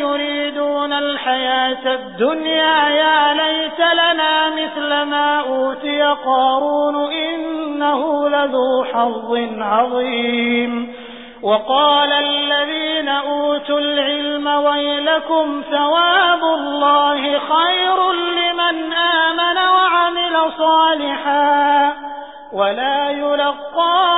يريدون الحياة الدنيا يا ليت لنا مثل ما أوتي قارون إنه لذو حظ عظيم. وقال الذين أوتوا العلم ويلكم ثواب الله خير لمن آمن وعمل صالحا. ولا يلقاها